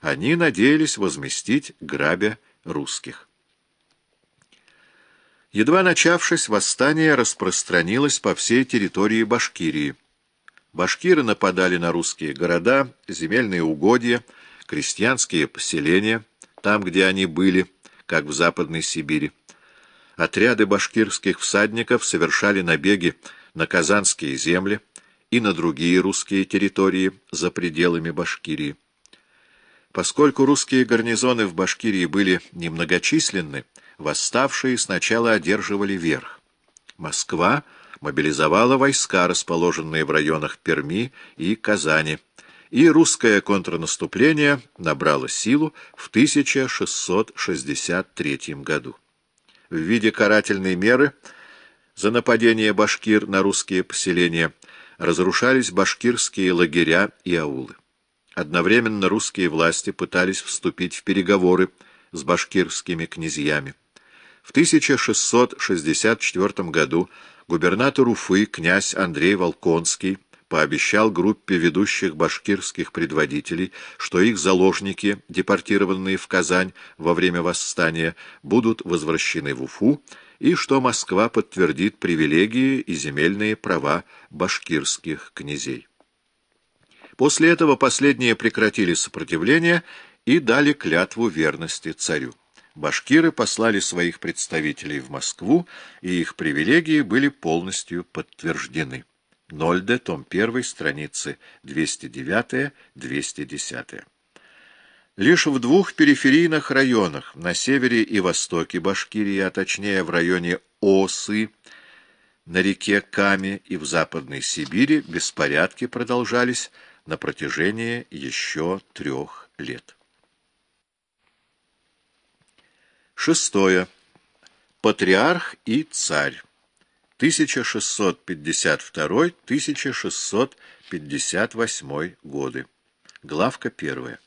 они надеялись возместить грабя русских. Едва начавшись, восстание распространилось по всей территории Башкирии. Башкиры нападали на русские города, земельные угодья, крестьянские поселения, там, где они были, как в Западной Сибири. Отряды башкирских всадников совершали набеги на казанские земли и на другие русские территории за пределами Башкирии. Поскольку русские гарнизоны в Башкирии были немногочисленны, восставшие сначала одерживали верх. Москва мобилизовала войска, расположенные в районах Перми и Казани, и русское контрнаступление набрало силу в 1663 году. В виде карательной меры за нападение башкир на русские поселения разрушались башкирские лагеря и аулы. Одновременно русские власти пытались вступить в переговоры с башкирскими князьями. В 1664 году губернатор Уфы князь Андрей Волконский пообещал группе ведущих башкирских предводителей, что их заложники, депортированные в Казань во время восстания, будут возвращены в Уфу, и что Москва подтвердит привилегии и земельные права башкирских князей. После этого последние прекратили сопротивление и дали клятву верности царю башкиры послали своих представителей в Москву, и их привилегии были полностью подтверждены. Нольде, том 1, страницы 209-210. Лишь в двух периферийных районах, на севере и востоке Башкирии, а точнее в районе Осы, на реке Каме и в Западной Сибири, беспорядки продолжались на протяжении еще трех лет. Шестое. Патриарх и царь. 1652-1658 годы. Главка первая.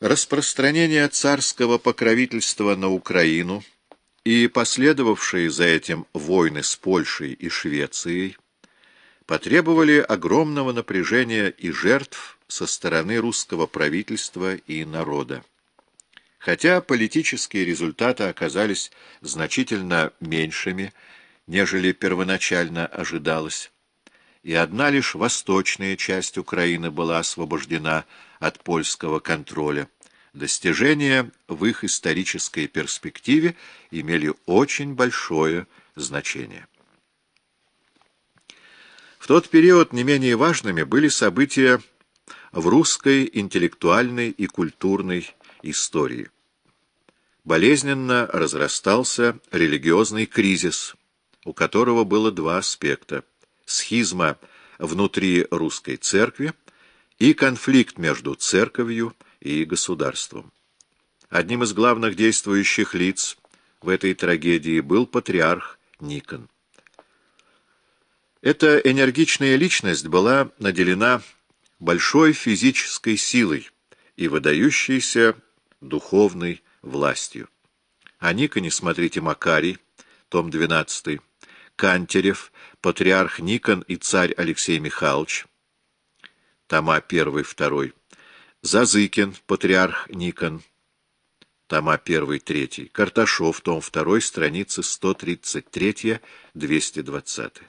Распространение царского покровительства на Украину и последовавшие за этим войны с Польшей и Швецией потребовали огромного напряжения и жертв со стороны русского правительства и народа. Хотя политические результаты оказались значительно меньшими, нежели первоначально ожидалось, и одна лишь восточная часть Украины была освобождена от польского контроля, достижения в их исторической перспективе имели очень большое значение. В тот период не менее важными были события в русской интеллектуальной и культурной истории болезненно разрастался религиозный кризис, у которого было два аспекта – схизма внутри русской церкви и конфликт между церковью и государством. Одним из главных действующих лиц в этой трагедии был патриарх Никон. Эта энергичная личность была наделена большой физической силой и выдающейся духовной властью. О Никоне смотрите Макарий, том 12, Кантерев, патриарх Никон и царь Алексей Михайлович, тома 1-2, Зазыкин, патриарх Никон, тома 1-3, Карташов, том 2, страницы 133-220.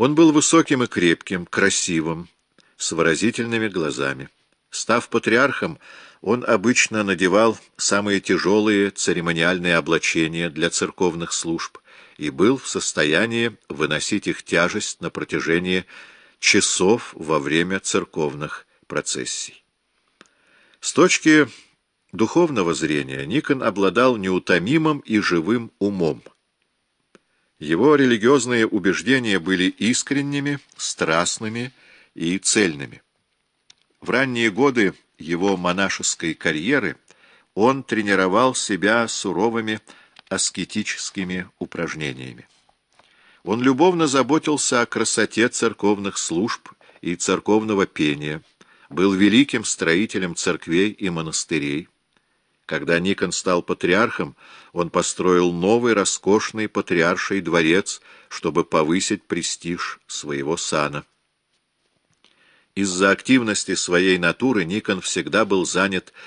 Он был высоким и крепким, красивым, с выразительными глазами. Став патриархом, он обычно надевал самые тяжелые церемониальные облачения для церковных служб и был в состоянии выносить их тяжесть на протяжении часов во время церковных процессий. С точки духовного зрения Никон обладал неутомимым и живым умом. Его религиозные убеждения были искренними, страстными и цельными. В ранние годы его монашеской карьеры он тренировал себя суровыми аскетическими упражнениями. Он любовно заботился о красоте церковных служб и церковного пения, был великим строителем церквей и монастырей. Когда Никон стал патриархом, он построил новый роскошный патриарший дворец, чтобы повысить престиж своего сана. Из-за активности своей натуры Никон всегда был занят